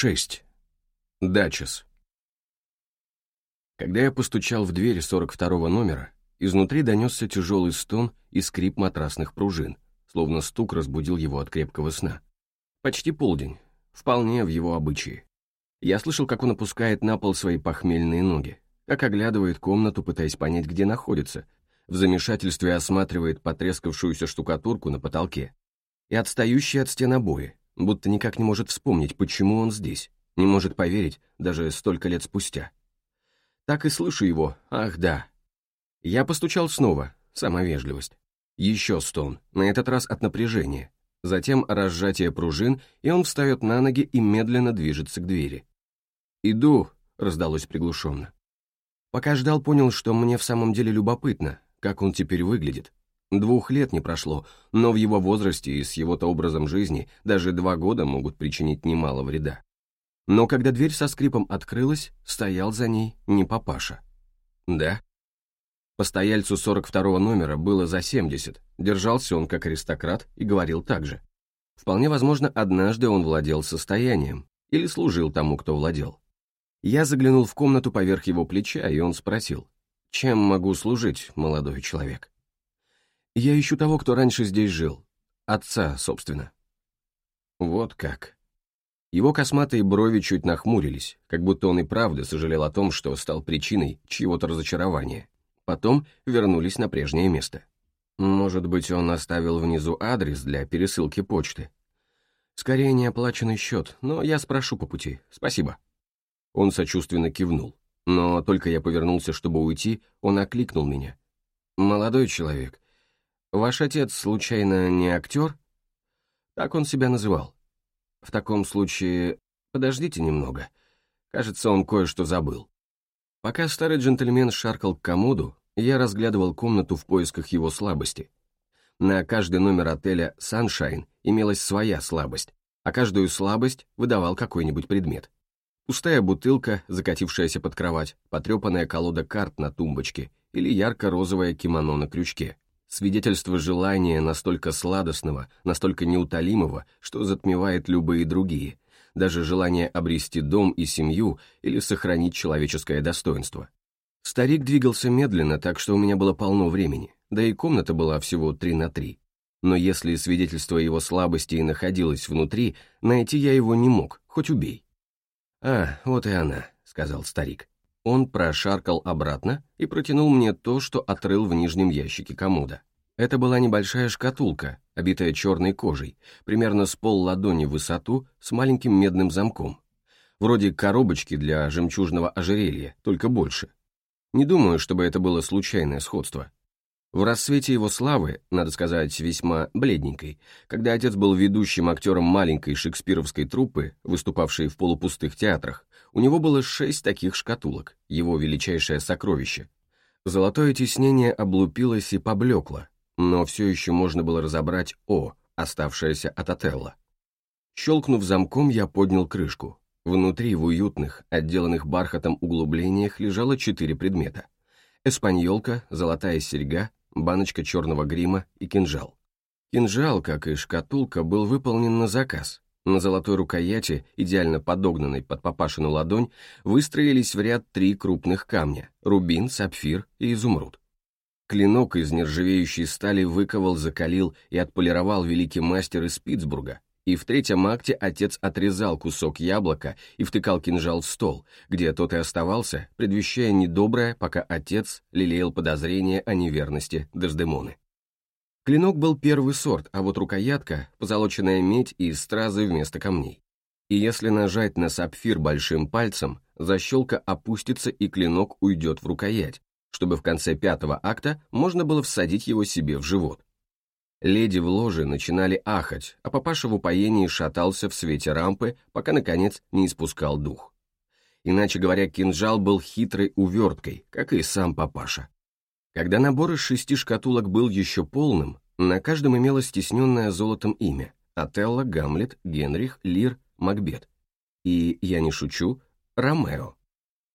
6. Дачес. Когда я постучал в дверь 42-го номера, изнутри донесся тяжелый стон и скрип матрасных пружин, словно стук разбудил его от крепкого сна. Почти полдень, вполне в его обычае. Я слышал, как он опускает на пол свои похмельные ноги, как оглядывает комнату, пытаясь понять, где находится, в замешательстве осматривает потрескавшуюся штукатурку на потолке и отстающие от стен обои, будто никак не может вспомнить, почему он здесь, не может поверить даже столько лет спустя. Так и слышу его, ах да. Я постучал снова, сама вежливость. Еще стон, на этот раз от напряжения. Затем разжатие пружин, и он встает на ноги и медленно движется к двери. «Иду», — раздалось приглушенно. Пока ждал, понял, что мне в самом деле любопытно, как он теперь выглядит, Двух лет не прошло, но в его возрасте и с его-то образом жизни даже два года могут причинить немало вреда. Но когда дверь со скрипом открылась, стоял за ней не папаша. Да. Постояльцу 42-го номера было за 70, держался он как аристократ и говорил так же. Вполне возможно, однажды он владел состоянием или служил тому, кто владел. Я заглянул в комнату поверх его плеча, и он спросил, «Чем могу служить, молодой человек?» Я ищу того, кто раньше здесь жил. Отца, собственно. Вот как. Его косматые брови чуть нахмурились, как будто он и правда сожалел о том, что стал причиной чьего-то разочарования. Потом вернулись на прежнее место. Может быть, он оставил внизу адрес для пересылки почты. Скорее, неоплаченный счет, но я спрошу по пути. Спасибо. Он сочувственно кивнул. Но только я повернулся, чтобы уйти, он окликнул меня. «Молодой человек, Ваш отец, случайно, не актер? Так он себя называл. В таком случае, подождите немного. Кажется, он кое-что забыл. Пока старый джентльмен шаркал к комоду, я разглядывал комнату в поисках его слабости. На каждый номер отеля «Саншайн» имелась своя слабость, а каждую слабость выдавал какой-нибудь предмет. Пустая бутылка, закатившаяся под кровать, потрепанная колода карт на тумбочке или ярко-розовое кимоно на крючке свидетельство желания настолько сладостного, настолько неутолимого, что затмевает любые другие, даже желание обрести дом и семью или сохранить человеческое достоинство. Старик двигался медленно, так что у меня было полно времени, да и комната была всего три на три. Но если свидетельство его слабости и находилось внутри, найти я его не мог, хоть убей. «А, вот и она», — сказал старик. Он прошаркал обратно и протянул мне то, что отрыл в нижнем ящике комода. Это была небольшая шкатулка, обитая черной кожей, примерно с пол ладони в высоту, с маленьким медным замком. Вроде коробочки для жемчужного ожерелья, только больше. Не думаю, чтобы это было случайное сходство. В рассвете его славы, надо сказать, весьма бледненькой, когда отец был ведущим актером маленькой шекспировской труппы, выступавшей в полупустых театрах, у него было шесть таких шкатулок, его величайшее сокровище. Золотое тиснение облупилось и поблекло, но все еще можно было разобрать «О», оставшееся от Отелла. Щелкнув замком, я поднял крышку. Внутри, в уютных, отделанных бархатом углублениях, лежало четыре предмета. Эспаньолка, золотая серьга, баночка черного грима и кинжал. Кинжал, как и шкатулка, был выполнен на заказ. На золотой рукояти, идеально подогнанной под папашину ладонь, выстроились в ряд три крупных камня — рубин, сапфир и изумруд. Клинок из нержавеющей стали выковал, закалил и отполировал великий мастер из Питтсбурга, и в третьем акте отец отрезал кусок яблока и втыкал кинжал в стол, где тот и оставался, предвещая недоброе, пока отец лелеял подозрение о неверности Дездемоны. Клинок был первый сорт, а вот рукоятка — позолоченная медь и стразы вместо камней. И если нажать на сапфир большим пальцем, защелка опустится и клинок уйдет в рукоять, чтобы в конце пятого акта можно было всадить его себе в живот. Леди в ложе начинали ахать, а папаша в упоении шатался в свете рампы, пока, наконец, не испускал дух. Иначе говоря, кинжал был хитрой уверткой, как и сам папаша. Когда набор из шести шкатулок был еще полным, на каждом имелось стесненное золотом имя — Отелло, Гамлет, Генрих, Лир, Макбет. И, я не шучу, Ромео.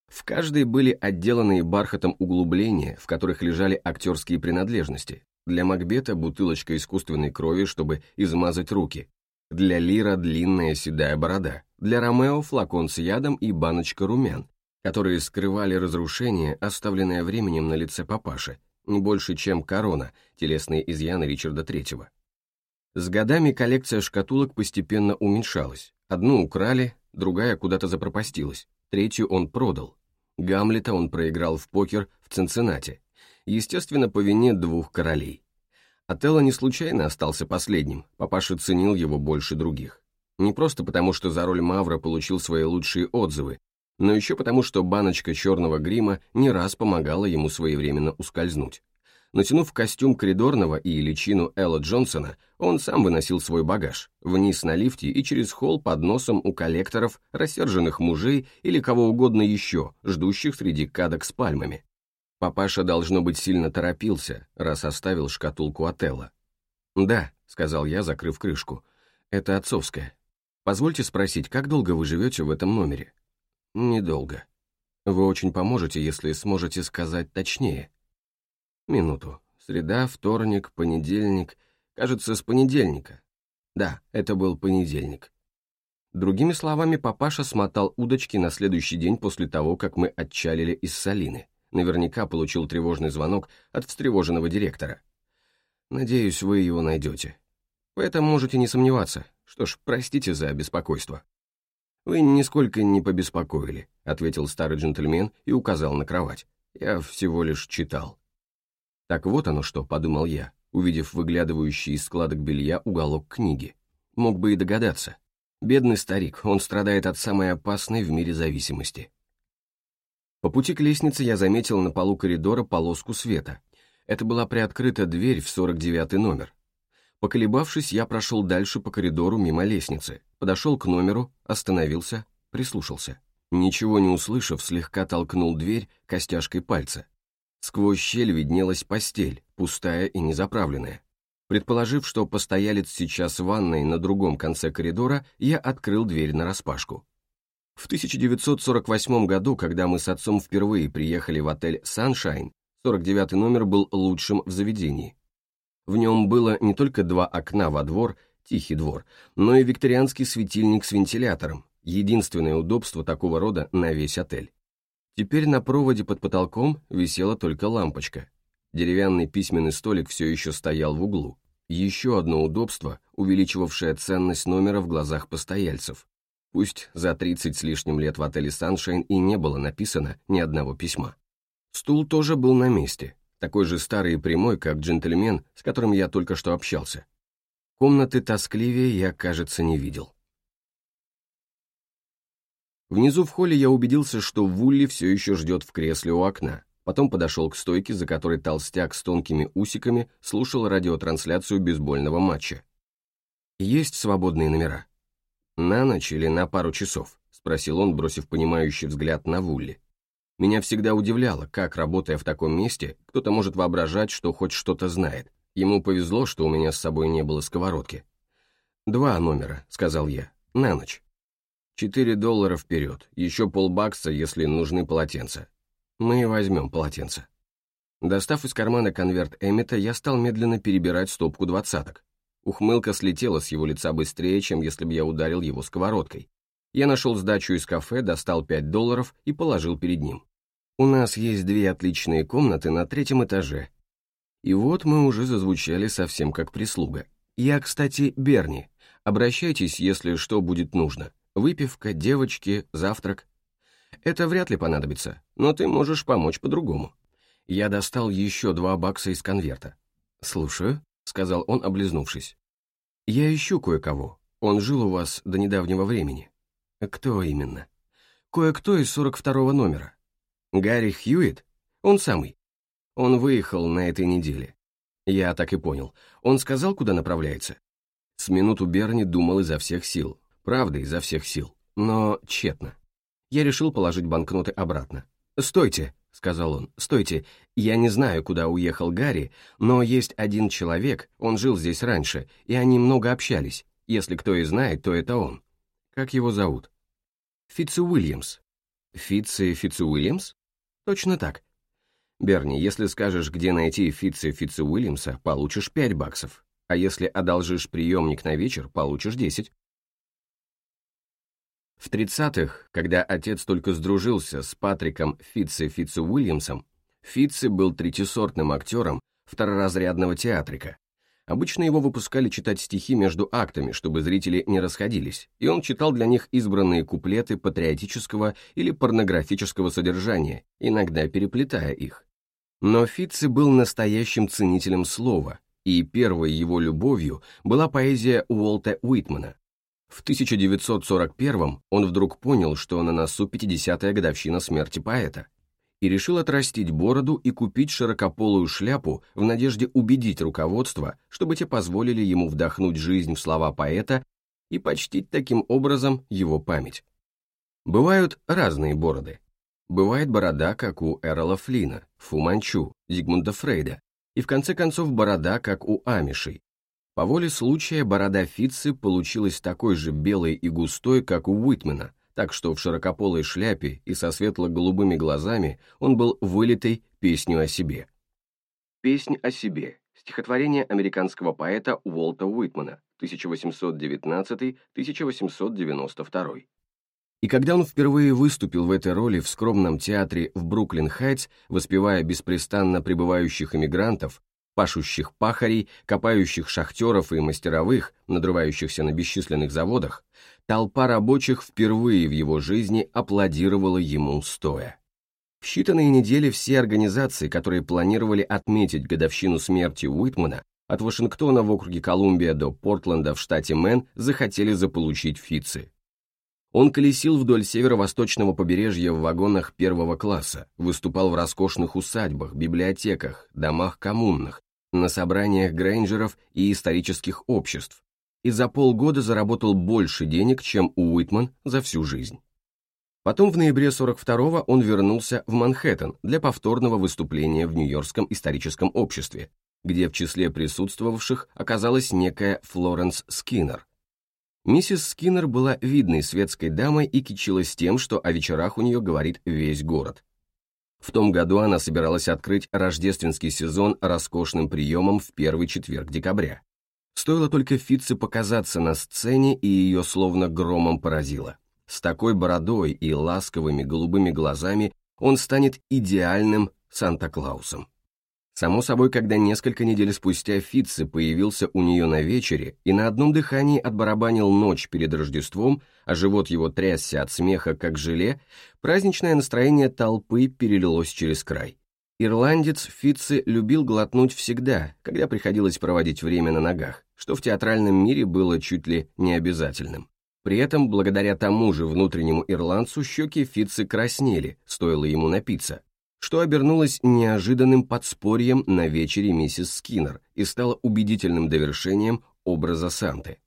В каждой были отделанные бархатом углубления, в которых лежали актерские принадлежности. Для Макбета бутылочка искусственной крови, чтобы измазать руки. Для Лира длинная седая борода, для Ромео флакон с ядом и баночка румян, которые скрывали разрушение, оставленное временем на лице папаши, не больше, чем корона, телесные изъяны Ричарда Третьего. С годами коллекция шкатулок постепенно уменьшалась. Одну украли, другая куда-то запропастилась, третью он продал. Гамлета он проиграл в покер в Цинциннате, естественно, по вине двух королей. Отелло не случайно остался последним, папаша ценил его больше других. Не просто потому, что за роль Мавра получил свои лучшие отзывы, но еще потому, что баночка черного грима не раз помогала ему своевременно ускользнуть. Натянув костюм коридорного и личину Элла Джонсона, он сам выносил свой багаж, вниз на лифте и через холл под носом у коллекторов, рассерженных мужей или кого угодно еще, ждущих среди кадок с пальмами. Папаша, должно быть, сильно торопился, раз оставил шкатулку Отелла. «Да», — сказал я, закрыв крышку, — «это отцовская. Позвольте спросить, как долго вы живете в этом номере?» «Недолго. Вы очень поможете, если сможете сказать точнее». «Минуту. Среда, вторник, понедельник. Кажется, с понедельника. Да, это был понедельник». Другими словами, папаша смотал удочки на следующий день после того, как мы отчалили из Салины. Наверняка получил тревожный звонок от встревоженного директора. «Надеюсь, вы его найдете. В этом можете не сомневаться. Что ж, простите за беспокойство». «Вы нисколько не побеспокоили», — ответил старый джентльмен и указал на кровать. «Я всего лишь читал». «Так вот оно что», — подумал я, увидев выглядывающий из складок белья уголок книги. Мог бы и догадаться. Бедный старик, он страдает от самой опасной в мире зависимости. По пути к лестнице я заметил на полу коридора полоску света. Это была приоткрыта дверь в 49 номер. Поколебавшись, я прошел дальше по коридору мимо лестницы, подошел к номеру, остановился, прислушался. Ничего не услышав, слегка толкнул дверь костяшкой пальца. Сквозь щель виднелась постель, пустая и незаправленная. Предположив, что постоялец сейчас в ванной на другом конце коридора, я открыл дверь нараспашку. В 1948 году, когда мы с отцом впервые приехали в отель «Саншайн», 49 номер был лучшим в заведении. В нем было не только два окна во двор, тихий двор, но и викторианский светильник с вентилятором, единственное удобство такого рода на весь отель. Теперь на проводе под потолком висела только лампочка. Деревянный письменный столик все еще стоял в углу. Еще одно удобство, увеличивавшее ценность номера в глазах постояльцев. Пусть за 30 с лишним лет в отеле «Саншайн» и не было написано ни одного письма. Стул тоже был на месте, такой же старый и прямой, как джентльмен, с которым я только что общался. Комнаты тоскливее я, кажется, не видел. Внизу в холле я убедился, что Вулли все еще ждет в кресле у окна. Потом подошел к стойке, за которой толстяк с тонкими усиками слушал радиотрансляцию бейсбольного матча. «Есть свободные номера?» «На ночь или на пару часов?» — спросил он, бросив понимающий взгляд на Вулли. Меня всегда удивляло, как, работая в таком месте, кто-то может воображать, что хоть что-то знает. Ему повезло, что у меня с собой не было сковородки. «Два номера», — сказал я, — «на ночь». «Четыре доллара вперед, еще полбакса, если нужны полотенца. Мы возьмем полотенца». Достав из кармана конверт Эммета, я стал медленно перебирать стопку двадцаток. Ухмылка слетела с его лица быстрее, чем если бы я ударил его сковородкой. Я нашел сдачу из кафе, достал 5 долларов и положил перед ним. У нас есть две отличные комнаты на третьем этаже. И вот мы уже зазвучали совсем как прислуга. Я, кстати, Берни. Обращайтесь, если что будет нужно. Выпивка, девочки, завтрак. Это вряд ли понадобится, но ты можешь помочь по-другому. Я достал еще два бакса из конверта. «Слушаю», — сказал он, облизнувшись. «Я ищу кое-кого. Он жил у вас до недавнего времени». «Кто именно?» «Кое-кто из 42-го номера». «Гарри Хьюитт? Он самый. Он выехал на этой неделе». «Я так и понял. Он сказал, куда направляется?» С минуту Берни думал изо всех сил. Правда, изо всех сил. Но тщетно. Я решил положить банкноты обратно. «Стойте», — сказал он, — «стойте. Я не знаю, куда уехал Гарри, но есть один человек, он жил здесь раньше, и они много общались. Если кто и знает, то это он. Как его зовут?» Фитци Уильямс. Фитци Фитци Уильямс? Точно так. Берни, если скажешь, где найти Фитци Фитци Уильямса, получишь пять баксов. а если одолжишь приемник на вечер, получишь 10. В 30-х, когда отец только сдружился с Патриком Фитце Фитце Уильямсом, Фитце был третьесортным актером второразрядного театрика. Обычно его выпускали читать стихи между актами, чтобы зрители не расходились, и он читал для них избранные куплеты патриотического или порнографического содержания, иногда переплетая их. Но Фитце был настоящим ценителем слова, и первой его любовью была поэзия Уолта Уитмана, в 1941 он вдруг понял, что на носу 50-я годовщина смерти поэта, и решил отрастить бороду и купить широкополую шляпу в надежде убедить руководство, чтобы те позволили ему вдохнуть жизнь в слова поэта и почтить таким образом его память. Бывают разные бороды. Бывает борода, как у Эрла Флина, Фу Манчу, Зигмунда Фрейда, и в конце концов борода, как у Амишей, по воле случая борода Фитцы получилась такой же белой и густой, как у Уитмена, так что в широкополой шляпе и со светло-голубыми глазами он был вылитой песню о себе. «Песнь о себе» — стихотворение американского поэта Уолта Уитмана, 1819-1892. И когда он впервые выступил в этой роли в скромном театре в Бруклин-Хайтс, воспевая беспрестанно прибывающих иммигрантов, пашущих пахарей, копающих шахтеров и мастеровых, надрывающихся на бесчисленных заводах, толпа рабочих впервые в его жизни аплодировала ему стоя. В считанные недели все организации, которые планировали отметить годовщину смерти Уитмана, от Вашингтона в округе Колумбия до Портленда в штате Мэн, захотели заполучить Фитца. Он колесил вдоль северо-восточного побережья в вагонах первого класса, выступал в роскошных усадьбах, библиотеках, домах коммун, на собраниях Грейнджеров и исторических обществ, и за полгода заработал больше денег, чем Уитман за всю жизнь. Потом в ноябре 42-го он вернулся в Манхэттен для повторного выступления в Нью-Йоркском историческом обществе, где в числе присутствовавших оказалась некая Флоренс Скиннер, Миссис Скиннер была видной светской дамой и кичилась тем, что о вечерах у нее говорит весь город. В том году она собиралась открыть рождественский сезон роскошным приемом в первый четверг декабря. Стоило только Фитце показаться на сцене, и ее словно громом поразило. С такой бородой и ласковыми голубыми глазами он станет идеальным Санта-Клаусом. Само собой, когда несколько недель спустя Фитце появился у нее на вечере и на одном дыхании отбарабанил ночь перед Рождеством, а живот его трясся от смеха, как желе, праздничное настроение толпы перелилось через край. Ирландец Фитце любил глотнуть всегда, когда приходилось проводить время на ногах, что в театральном мире было чуть ли не обязательным. При этом, благодаря тому же внутреннему ирландцу, щеки Фитце краснели, стоило ему напиться, что обернулось неожиданным подспорьем на вечере миссис Скиннер и стало убедительным довершением образа Санты.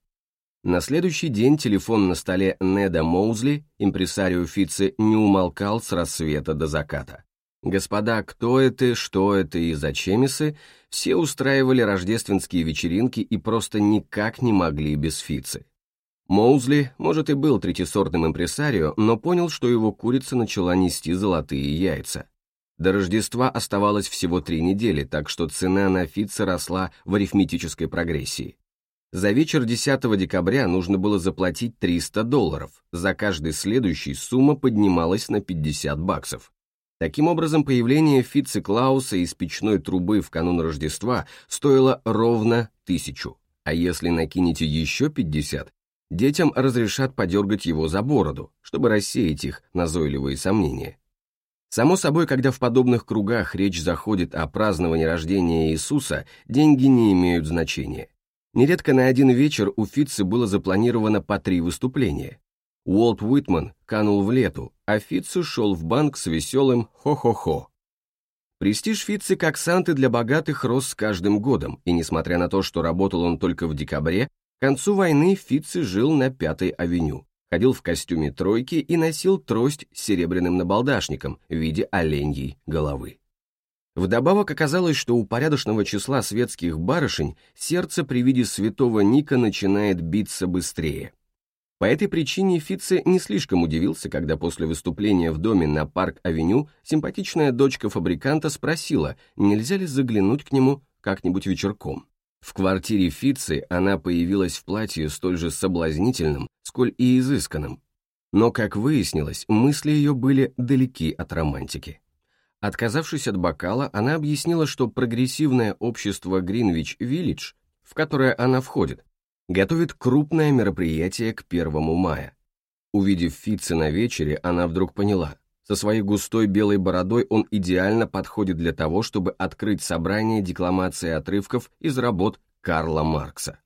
На следующий день телефон на столе Неда Моузли, импресарио Фитце, не умолкал с рассвета до заката. Господа, кто это, что это и зачемисы, все устраивали рождественские вечеринки и просто никак не могли без Фитцы. Моузли, может, и был третьесортным импресарио, но понял, что его курица начала нести золотые яйца. До Рождества оставалось всего три недели, так что цена на Фитца росла в арифметической прогрессии. За вечер 10 декабря нужно было заплатить 300 долларов, за каждый следующий сумма поднималась на 50 баксов. Таким образом, появление Фитца Клауса из печной трубы в канун Рождества стоило ровно тысячу, а если накинете еще 50, детям разрешат подергать его за бороду, чтобы рассеять их назойливые сомнения. Само собой, когда в подобных кругах речь заходит о праздновании рождения Иисуса, деньги не имеют значения. Нередко на один вечер у Фитца было запланировано по три выступления. Уолт Уитман канул в лету, а Фитц шел в банк с веселым «хо-хо-хо». Престиж Фитцы как Санты для богатых рос с каждым годом, и несмотря на то, что работал он только в декабре, к концу войны Фитцы жил на Пятой авеню ходил в костюме тройки и носил трость с серебряным набалдашником в виде оленьей головы. Вдобавок оказалось, что у порядочного числа светских барышень сердце при виде святого Ника начинает биться быстрее. По этой причине Фитце не слишком удивился, когда после выступления в доме на Парк-авеню симпатичная дочка фабриканта спросила, нельзя ли заглянуть к нему как-нибудь вечерком. В квартире Фитцы она появилась в платье столь же соблазнительным, сколь и изысканным. Но, как выяснилось, мысли ее были далеки от романтики. Отказавшись от бокала, она объяснила, что прогрессивное общество Гринвич-Виллидж, в которое она входит, готовит крупное мероприятие к 1 мая. Увидев Фитца на вечере, она вдруг поняла, со своей густой белой бородой он идеально подходит для того, чтобы открыть собрание декламации отрывков из работ Карла Маркса.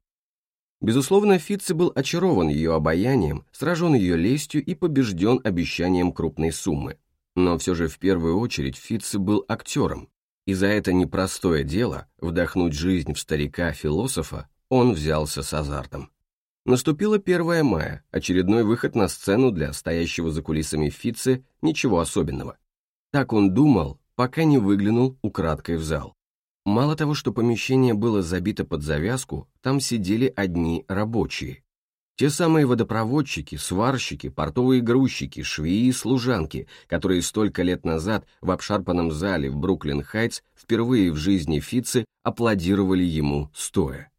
Безусловно, Фитце был очарован ее обаянием, сражен ее лестью и побежден обещанием крупной суммы. Но все же в первую очередь Фитце был актером, и за это непростое дело, вдохнуть жизнь в старика-философа, он взялся с азартом. Наступило 1 мая, очередной выход на сцену для стоящего за кулисами Фитце, ничего особенного. Так он думал, пока не выглянул украдкой в зал. Мало того, что помещение было забито под завязку, там сидели одни рабочие. Те самые водопроводчики, сварщики, портовые грузчики, швеи и служанки, которые столько лет назад в обшарпанном зале в Бруклин-Хайтс впервые в жизни Фитце аплодировали ему стоя.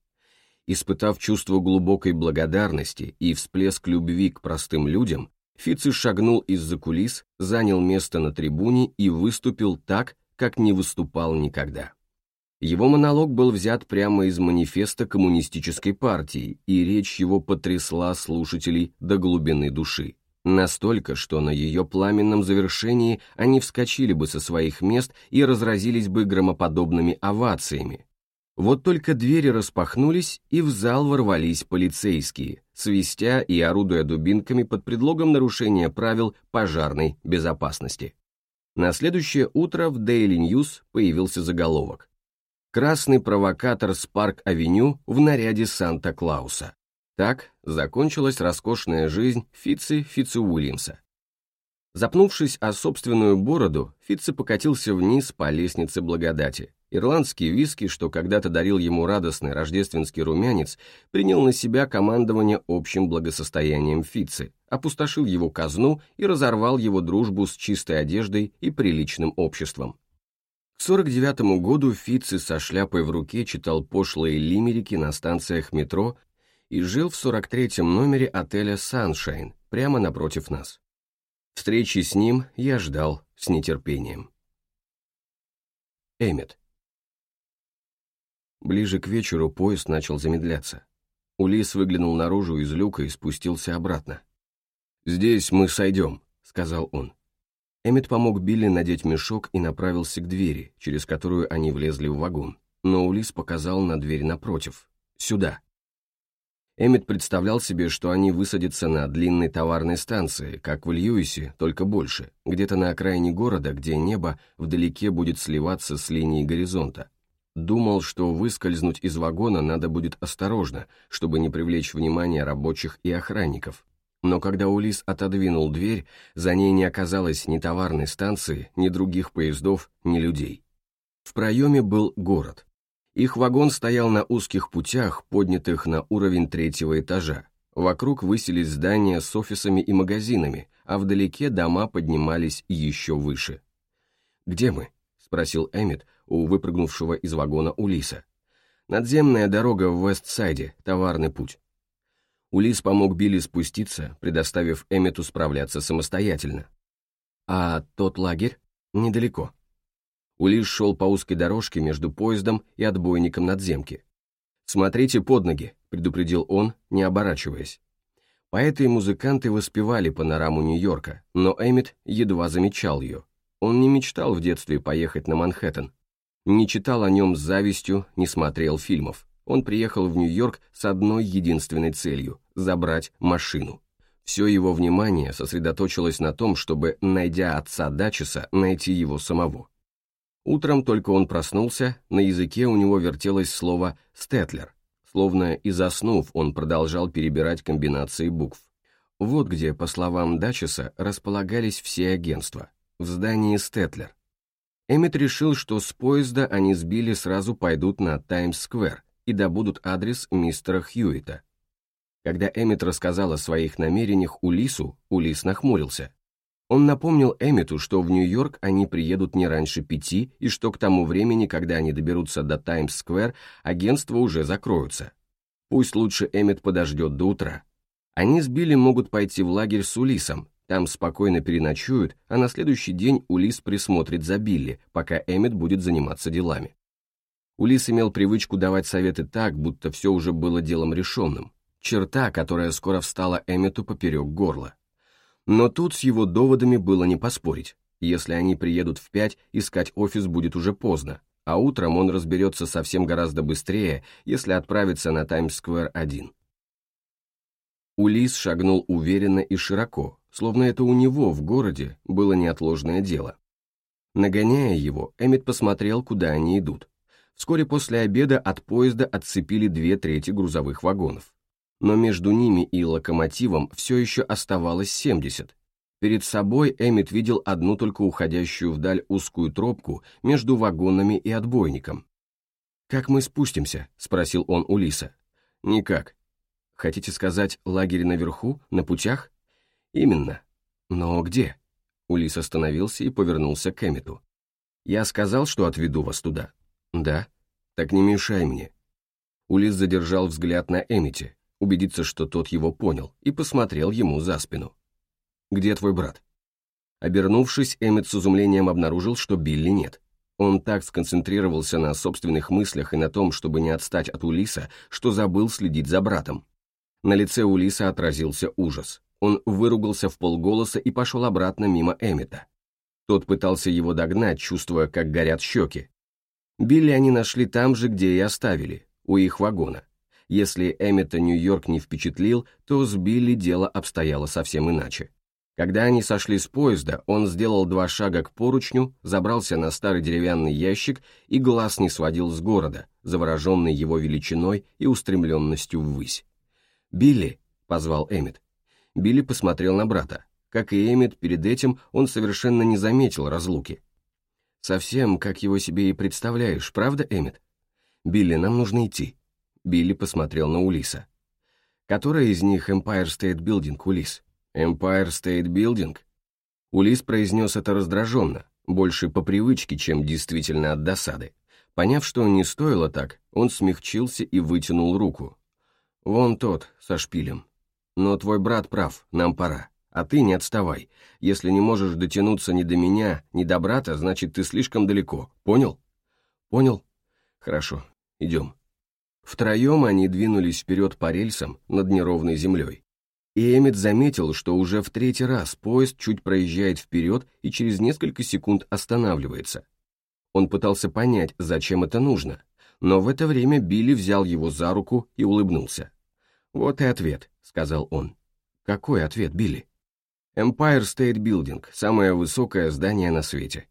Испытав чувство глубокой благодарности и всплеск любви к простым людям, Фици шагнул из-за кулис, занял место на трибуне и выступил так, как не выступал никогда. Его монолог был взят прямо из манифеста коммунистической партии, и речь его потрясла слушателей до глубины души. Настолько, что на ее пламенном завершении они вскочили бы со своих мест и разразились бы громоподобными овациями, вот только двери распахнулись, и в зал ворвались полицейские, свистя и орудуя дубинками под предлогом нарушения правил пожарной безопасности. На следующее утро в Daily News появился заголовок. «Красный провокатор с Парк-авеню в наряде Санта-Клауса». Так закончилась роскошная жизнь Фитци Фитцу-Уильямса. Запнувшись о собственную бороду, Фитци покатился вниз по лестнице благодати, Ирландский виски, что когда-то дарил ему радостный рождественский румянец, принял на себя командование общим благосостоянием Фитцы, опустошил его казну и разорвал его дружбу с чистой одеждой и приличным обществом. К 49 году Фитцы со шляпой в руке читал пошлые лимерики на станциях метро и жил в 43-м номере отеля «Саншайн», прямо напротив нас. Встречи с ним я ждал с нетерпением. Эммет. Ближе к вечеру поезд начал замедляться. Улис выглянул наружу из люка и спустился обратно. «Здесь мы сойдем», — сказал он. Эммет помог Билли надеть мешок и направился к двери, через которую они влезли в вагон. Но Улис показал на дверь напротив. «Сюда». Эммет представлял себе, что они высадятся на длинной товарной станции, как в Льюисе, только больше, где-то на окраине города, где небо вдалеке будет сливаться с линией горизонта, Думал, что выскользнуть из вагона надо будет осторожно, чтобы не привлечь внимание рабочих и охранников. Но когда Улис отодвинул дверь, за ней не оказалось ни товарной станции, ни других поездов, ни людей. В проеме был город. Их вагон стоял на узких путях, поднятых на уровень третьего этажа. Вокруг высились здания с офисами и магазинами, а вдалеке дома поднимались еще выше. «Где мы?» — спросил Эммет, у выпрыгнувшего из вагона Улиса. «Надземная дорога в Вестсайде, товарный путь». Улис помог Билли спуститься, предоставив Эммету справляться самостоятельно. «А тот лагерь? Недалеко». Улис шел по узкой дорожке между поездом и отбойником надземки. «Смотрите под ноги», — предупредил он, не оборачиваясь. Поэты и музыканты воспевали панораму Нью-Йорка, но Эммет едва замечал ее. Он не мечтал в детстве поехать на Манхэттен. Не читал о нем с завистью, не смотрел фильмов. Он приехал в Нью-Йорк с одной единственной целью – забрать машину. Все его внимание сосредоточилось на том, чтобы, найдя отца Дачеса, найти его самого. Утром только он проснулся, на языке у него вертелось слово «стетлер». Словно и заснув, он продолжал перебирать комбинации букв. Вот где, по словам Дачеса, располагались все агентства. В здании Стетлер. Эммет решил, что с поезда они сбили сразу пойдут на Таймс-сквер и добудут адрес мистера Хьюита. Когда Эммет рассказал о своих намерениях Улису, Улис нахмурился. Он напомнил Эммету, что в Нью-Йорк они приедут не раньше пяти, и что к тому времени, когда они доберутся до Таймс-сквер, агентства уже закроются. Пусть лучше Эммет подождет до утра. Они с Билли могут пойти в лагерь с Улисом, там спокойно переночуют, а на следующий день Улис присмотрит за Билли, пока Эммет будет заниматься делами. Улис имел привычку давать советы так, будто все уже было делом решенным. Черта, которая скоро встала Эммету поперек горла. Но тут с его доводами было не поспорить. Если они приедут в пять, искать офис будет уже поздно, а утром он разберется совсем гораздо быстрее, если отправится на Таймс-сквер один. Улис шагнул уверенно и широко, словно это у него в городе было неотложное дело. Нагоняя его, Эммет посмотрел, куда они идут. Вскоре после обеда от поезда отцепили две трети грузовых вагонов но между ними и локомотивом все еще оставалось 70. Перед собой Эммит видел одну только уходящую вдаль узкую тропку между вагонами и отбойником. «Как мы спустимся?» — спросил он у Лиса. «Никак. Хотите сказать, лагерь наверху, на путях?» «Именно. Но где?» Улис остановился и повернулся к Эммету. «Я сказал, что отведу вас туда?» «Да». «Так не мешай мне». Улис задержал взгляд на Эммете, убедиться, что тот его понял, и посмотрел ему за спину. «Где твой брат?» Обернувшись, Эммет с изумлением обнаружил, что Билли нет. Он так сконцентрировался на собственных мыслях и на том, чтобы не отстать от Улиса, что забыл следить за братом. На лице Улиса отразился ужас. Он выругался в полголоса и пошел обратно мимо Эммета. Тот пытался его догнать, чувствуя, как горят щеки. Билли они нашли там же, где и оставили, у их вагона. Если Эммета Нью-Йорк не впечатлил, то с Билли дело обстояло совсем иначе. Когда они сошли с поезда, он сделал два шага к поручню, забрался на старый деревянный ящик и глаз не сводил с города, завороженный его величиной и устремленностью ввысь. «Билли!» — позвал Эммет. Билли посмотрел на брата. Как и Эммет, перед этим он совершенно не заметил разлуки. «Совсем как его себе и представляешь, правда, Эммет? Билли, нам нужно идти». Билли посмотрел на Улиса. «Которая из них Empire State Building, Улис?» «Empire State Building?» Улис произнес это раздраженно, больше по привычке, чем действительно от досады. Поняв, что не стоило так, он смягчился и вытянул руку. «Вон тот, со шпилем. Но твой брат прав, нам пора. А ты не отставай. Если не можешь дотянуться ни до меня, ни до брата, значит, ты слишком далеко. Понял?» «Понял. Хорошо, идем». Втроем они двинулись вперед по рельсам над неровной землей. И Эммет заметил, что уже в третий раз поезд чуть проезжает вперед и через несколько секунд останавливается. Он пытался понять, зачем это нужно, но в это время Билли взял его за руку и улыбнулся. «Вот и ответ», — сказал он. «Какой ответ, Билли?» «Empire State Building, самое высокое здание на свете».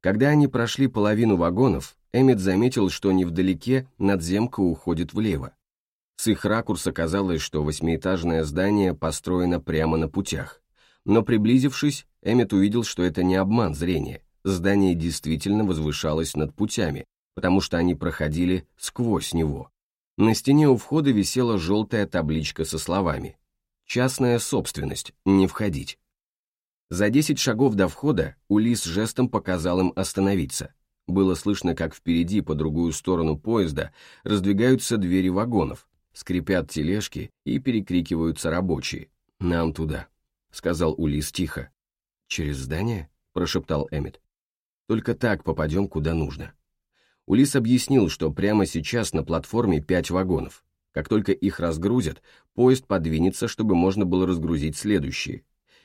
Когда они прошли половину вагонов, Эммет заметил, что невдалеке надземка уходит влево. С их ракурса казалось, что восьмиэтажное здание построено прямо на путях. Но приблизившись, Эммет увидел, что это не обман зрения. Здание действительно возвышалось над путями, потому что они проходили сквозь него. На стене у входа висела желтая табличка со словами «Частная собственность, не входить». За десять шагов до входа Улис жестом показал им остановиться. Было слышно, как впереди, по другую сторону поезда, раздвигаются двери вагонов, скрипят тележки и перекрикиваются рабочие. «Нам туда», — сказал Улис тихо. «Через здание?» — прошептал Эммет. «Только так попадем куда нужно». Улис объяснил, что прямо сейчас на платформе пять вагонов. Как только их разгрузят, поезд подвинется, чтобы можно было разгрузить следующие.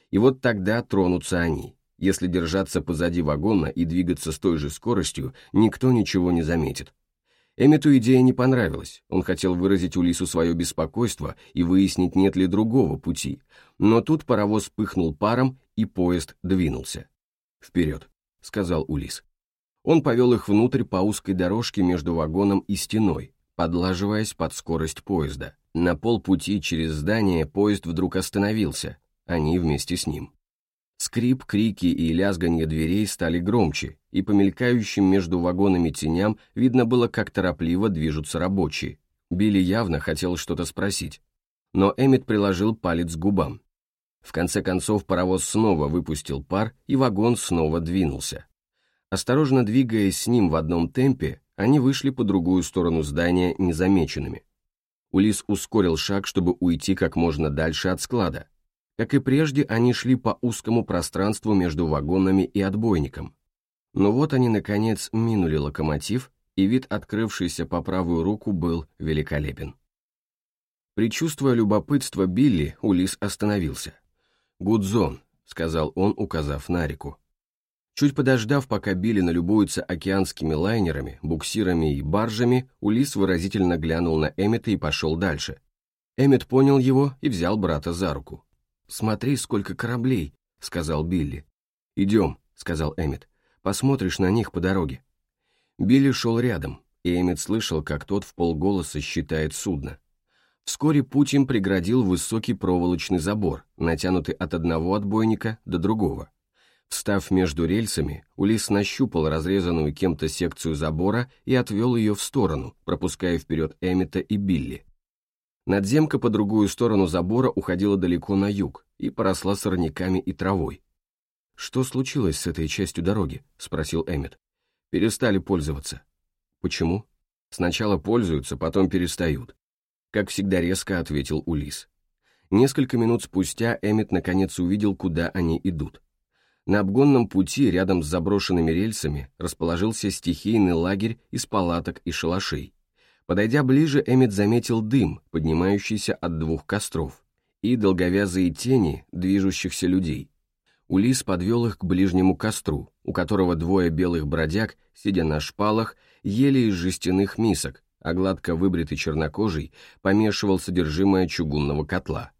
И вот тогда тронутся они. Если держаться позади вагона и двигаться с той же скоростью, никто ничего не заметит. Эммету идея не понравилась, он хотел выразить Улису свое беспокойство и выяснить, нет ли другого пути, но тут паровоз пыхнул паром, и поезд двинулся. «Вперед», — сказал Улис. Он повел их внутрь по узкой дорожке между вагоном и стеной, подлаживаясь под скорость поезда. На полпути через здание поезд вдруг остановился, они вместе с ним. Скрип, крики и лязганье дверей стали громче, и по мелькающим между вагонами теням видно было, как торопливо движутся рабочие. Билли явно хотел что-то спросить, но Эммет приложил палец к губам. В конце концов паровоз снова выпустил пар, и вагон снова двинулся. Осторожно двигаясь с ним в одном темпе, они вышли по другую сторону здания незамеченными. Улис ускорил шаг, чтобы уйти как можно дальше от склада. Как и прежде, они шли по узкому пространству между вагонами и отбойником. Но вот они, наконец, минули локомотив, и вид, открывшийся по правую руку, был великолепен. Причувствуя любопытство Билли, Улис остановился. «Гудзон», — сказал он, указав на реку. Чуть подождав, пока Билли налюбуется океанскими лайнерами, буксирами и баржами, Улис выразительно глянул на Эммета и пошел дальше. Эммет понял его и взял брата за руку. «Смотри, сколько кораблей», — сказал Билли. «Идем», — сказал Эммет. «Посмотришь на них по дороге». Билли шел рядом, и Эммет слышал, как тот в полголоса считает судно. Вскоре путь им преградил высокий проволочный забор, натянутый от одного отбойника до другого. Встав между рельсами, Улис нащупал разрезанную кем-то секцию забора и отвел ее в сторону, пропуская вперед Эммета и Билли. Надземка по другую сторону забора уходила далеко на юг и поросла сорняками и травой. «Что случилось с этой частью дороги?» — спросил Эммет. «Перестали пользоваться». «Почему?» «Сначала пользуются, потом перестают как всегда резко ответил Улис. Несколько минут спустя Эммет наконец увидел, куда они идут. На обгонном пути рядом с заброшенными рельсами расположился стихийный лагерь из палаток и шалашей. Подойдя ближе, Эммет заметил дым, поднимающийся от двух костров, и долговязые тени движущихся людей. Улис подвел их к ближнему костру, у которого двое белых бродяг, сидя на шпалах, ели из жестяных мисок, а гладко выбритый чернокожий помешивал содержимое чугунного котла.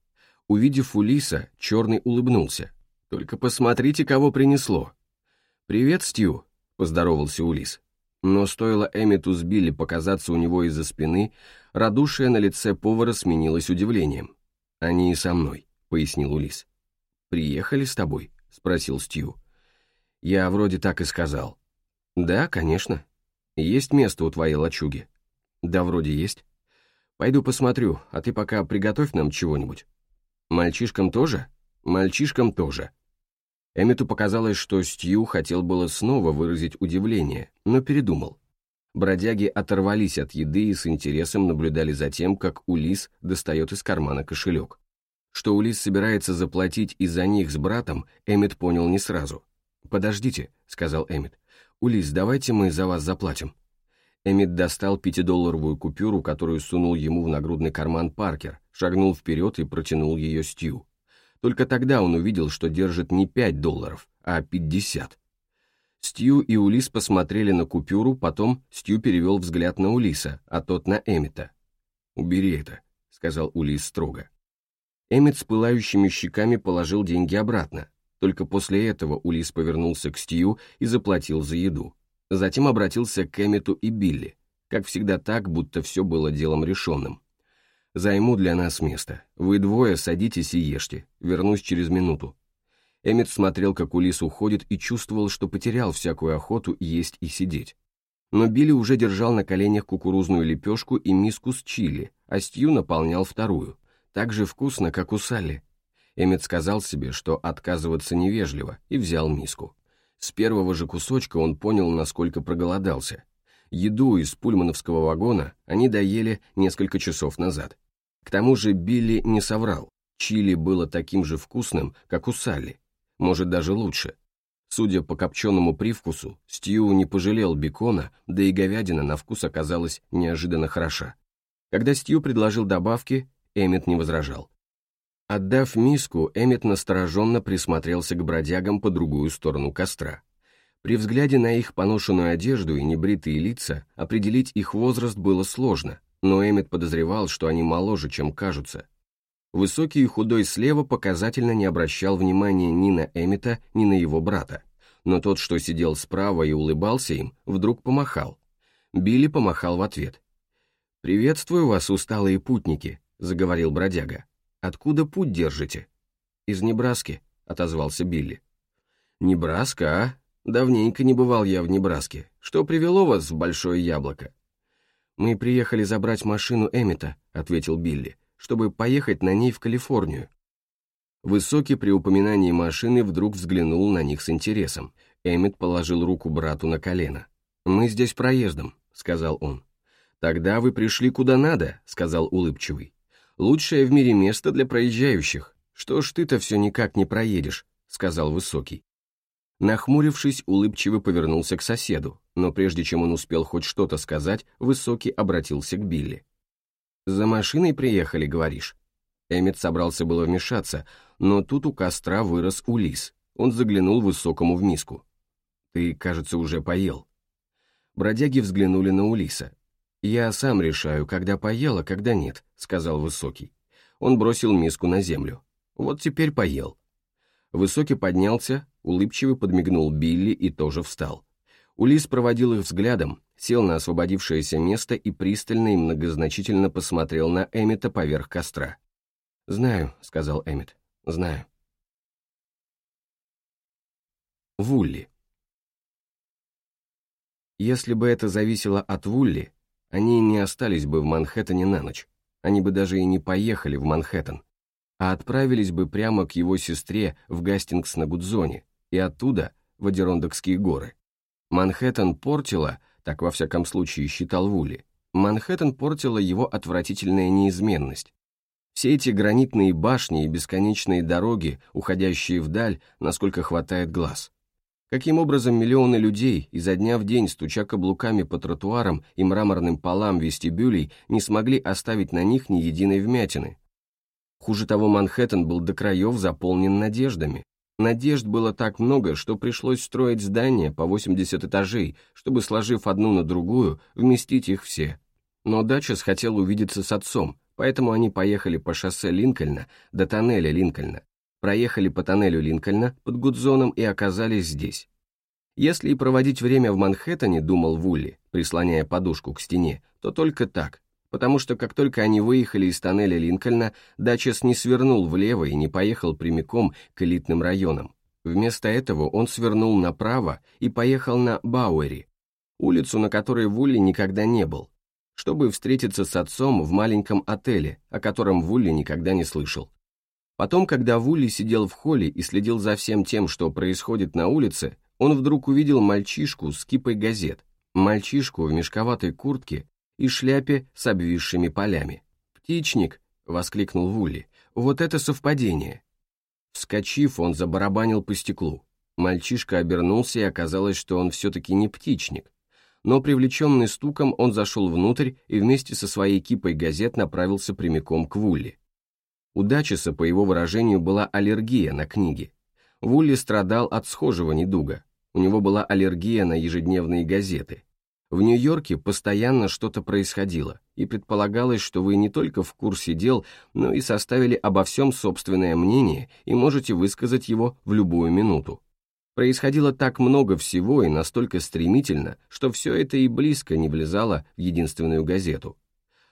Увидев Улиса, черный улыбнулся. «Только посмотрите, кого принесло!» «Привет, Стью!» — поздоровался Улис. Но стоило Эммету с Билли показаться у него из-за спины, радушие на лице повара сменилось удивлением. «Они и со мной», — пояснил Улис. «Приехали с тобой?» — спросил Стью. «Я вроде так и сказал». «Да, конечно. Есть место у твоей лачуги». Да, вроде есть. Пойду посмотрю, а ты пока приготовь нам чего-нибудь. Мальчишкам тоже? Мальчишкам тоже. Эммету показалось, что Стью хотел было снова выразить удивление, но передумал. Бродяги оторвались от еды и с интересом наблюдали за тем, как Улис достает из кармана кошелек. Что Улис собирается заплатить из-за них с братом, Эммет понял не сразу. «Подождите», — сказал Эммет. «Улис, давайте мы за вас заплатим». Эммит достал пятидолларовую купюру, которую сунул ему в нагрудный карман Паркер, шагнул вперед и протянул ее Стью. Только тогда он увидел, что держит не пять долларов, а пятьдесят. Стью и Улис посмотрели на купюру, потом Стью перевел взгляд на Улиса, а тот на Эммита. «Убери это», — сказал Улис строго. Эммит с пылающими щеками положил деньги обратно. Только после этого Улис повернулся к Стью и заплатил за еду. Затем обратился к Эммету и Билли, как всегда так, будто все было делом решенным. «Займу для нас место. Вы двое садитесь и ешьте. Вернусь через минуту». Эммет смотрел, как Улис уходит, и чувствовал, что потерял всякую охоту есть и сидеть. Но Билли уже держал на коленях кукурузную лепешку и миску с чили, а Стью наполнял вторую. Так же вкусно, как у Салли. Эммет сказал себе, что отказываться невежливо, и взял миску. С первого же кусочка он понял, насколько проголодался. Еду из пульмановского вагона они доели несколько часов назад. К тому же Билли не соврал. Чили было таким же вкусным, как у Салли. Может, даже лучше. Судя по копченому привкусу, Стью не пожалел бекона, да и говядина на вкус оказалась неожиданно хороша. Когда Стью предложил добавки, Эммет не возражал. Отдав миску, Эммет настороженно присмотрелся к бродягам по другую сторону костра. При взгляде на их поношенную одежду и небритые лица определить их возраст было сложно, но Эммет подозревал, что они моложе, чем кажутся. Высокий и худой слева показательно не обращал внимания ни на Эммета, ни на его брата, но тот, что сидел справа и улыбался им, вдруг помахал. Билли помахал в ответ. «Приветствую вас, усталые путники», — заговорил бродяга. Откуда путь держите?» «Из Небраски», — отозвался Билли. «Небраска, а? Давненько не бывал я в Небраске. Что привело вас в Большое Яблоко?» «Мы приехали забрать машину Эмита», — ответил Билли, «чтобы поехать на ней в Калифорнию». Высокий при упоминании машины вдруг взглянул на них с интересом. Эммет положил руку брату на колено. «Мы здесь проездом», — сказал он. «Тогда вы пришли куда надо», — сказал улыбчивый. «Лучшее в мире место для проезжающих. Что ж ты-то все никак не проедешь», — сказал Высокий. Нахмурившись, улыбчивый повернулся к соседу, но прежде чем он успел хоть что-то сказать, Высокий обратился к Билли. «За машиной приехали, говоришь?» Эммет собрался было вмешаться, но тут у костра вырос Улис. Он заглянул Высокому в миску. «Ты, кажется, уже поел». Бродяги взглянули на Улиса. «Я сам решаю, когда поел, а когда нет», — сказал Высокий. Он бросил миску на землю. «Вот теперь поел». Высокий поднялся, улыбчиво подмигнул Билли и тоже встал. Улис проводил их взглядом, сел на освободившееся место и пристально и многозначительно посмотрел на Эммета поверх костра. «Знаю», — сказал Эммет, — «знаю». Вулли. Если бы это зависело от Вулли, они не остались бы в Манхэттене на ночь, они бы даже и не поехали в Манхэттен, а отправились бы прямо к его сестре в Гастингс на Гудзоне и оттуда в Адерондокские горы. Манхэттен портила, так во всяком случае считал Вулли, Манхэттен портила его отвратительная неизменность. Все эти гранитные башни и бесконечные дороги, уходящие вдаль, насколько хватает глаз. Каким образом миллионы людей, изо дня в день стуча каблуками по тротуарам и мраморным полам вестибюлей, не смогли оставить на них ни единой вмятины? Хуже того, Манхэттен был до краев заполнен надеждами. Надежд было так много, что пришлось строить здания по 80 этажей, чтобы, сложив одну на другую, вместить их все. Но Дачес хотел увидеться с отцом, поэтому они поехали по шоссе Линкольна до тоннеля Линкольна, проехали по тоннелю Линкольна под Гудзоном и оказались здесь. Если и проводить время в Манхэттене, думал Вулли, прислоняя подушку к стене, то только так, потому что как только они выехали из тоннеля Линкольна, Дачес не свернул влево и не поехал прямиком к элитным районам. Вместо этого он свернул направо и поехал на Бауэри, улицу, на которой Вулли никогда не был, чтобы встретиться с отцом в маленьком отеле, о котором Вулли никогда не слышал. Потом, когда Вулли сидел в холле и следил за всем тем, что происходит на улице, он вдруг увидел мальчишку с кипой газет, мальчишку в мешковатой куртке и шляпе с обвисшими полями. «Птичник!» — воскликнул Вулли. «Вот это совпадение!» Вскочив, он забарабанил по стеклу. Мальчишка обернулся, и оказалось, что он все-таки не птичник. Но привлеченный стуком, он зашел внутрь и вместе со своей кипой газет направился прямиком к Вулли. У Дачеса, по его выражению, была аллергия на книги. Вулли страдал от схожего недуга. У него была аллергия на ежедневные газеты. В Нью-Йорке постоянно что-то происходило, и предполагалось, что вы не только в курсе дел, но и составили обо всем собственное мнение и можете высказать его в любую минуту. Происходило так много всего и настолько стремительно, что все это и близко не влезало в единственную газету.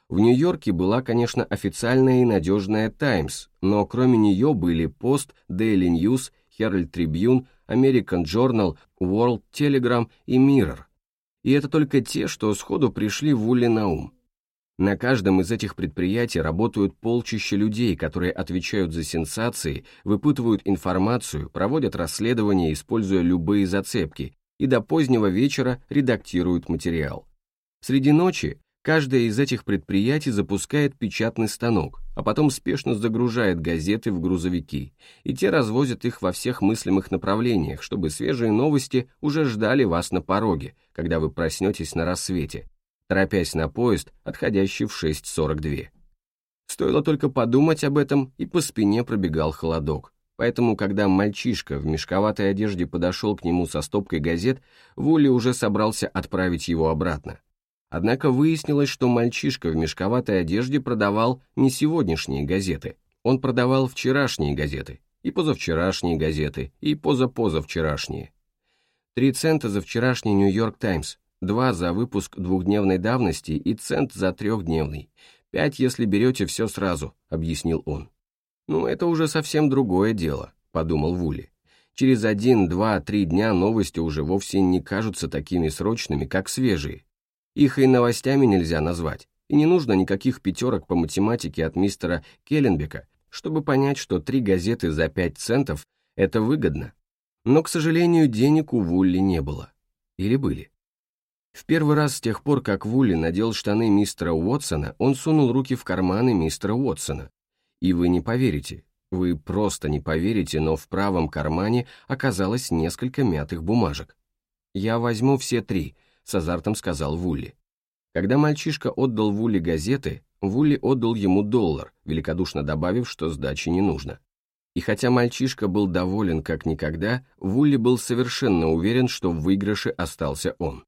В Нью-Йорке была, конечно, официальная и надежная «Таймс», но кроме нее были «Пост», «Daily News», «Herald Tribune», «American Journal», «World Telegram» и «Mirror». И это только те, что сходу пришли в Улли на ум. На каждом из этих предприятий работают полчища людей, которые отвечают за сенсации, выпытывают информацию, проводят расследования, используя любые зацепки, и до позднего вечера редактируют материал. Среди ночи Каждое из этих предприятий запускает печатный станок, а потом спешно загружает газеты в грузовики, и те развозят их во всех мыслимых направлениях, чтобы свежие новости уже ждали вас на пороге, когда вы проснетесь на рассвете, торопясь на поезд, отходящий в 6.42. Стоило только подумать об этом, и по спине пробегал холодок. Поэтому, когда мальчишка в мешковатой одежде подошел к нему со стопкой газет, Вулли уже собрался отправить его обратно. Однако выяснилось, что мальчишка в мешковатой одежде продавал не сегодняшние газеты, он продавал вчерашние газеты, и позавчерашние газеты, и позапозавчерашние. Три цента за вчерашний «Нью-Йорк Таймс», два за выпуск двухдневной давности и цент за трехдневный. Пять, если берете все сразу, объяснил он. Ну, это уже совсем другое дело, подумал Вули. Через один, два, три дня новости уже вовсе не кажутся такими срочными, как свежие. Их и новостями нельзя назвать, и не нужно никаких пятерок по математике от мистера Келленбека, чтобы понять, что три газеты за пять центов – это выгодно. Но, к сожалению, денег у Вулли не было. Или были? В первый раз с тех пор, как Вулли надел штаны мистера Уотсона, он сунул руки в карманы мистера Уотсона. И вы не поверите, вы просто не поверите, но в правом кармане оказалось несколько мятых бумажек. «Я возьму все три», — с азартом сказал Вулли. Когда мальчишка отдал Вулли газеты, Вулли отдал ему доллар, великодушно добавив, что сдачи не нужно. И хотя мальчишка был доволен как никогда, Вулли был совершенно уверен, что в выигрыше остался он.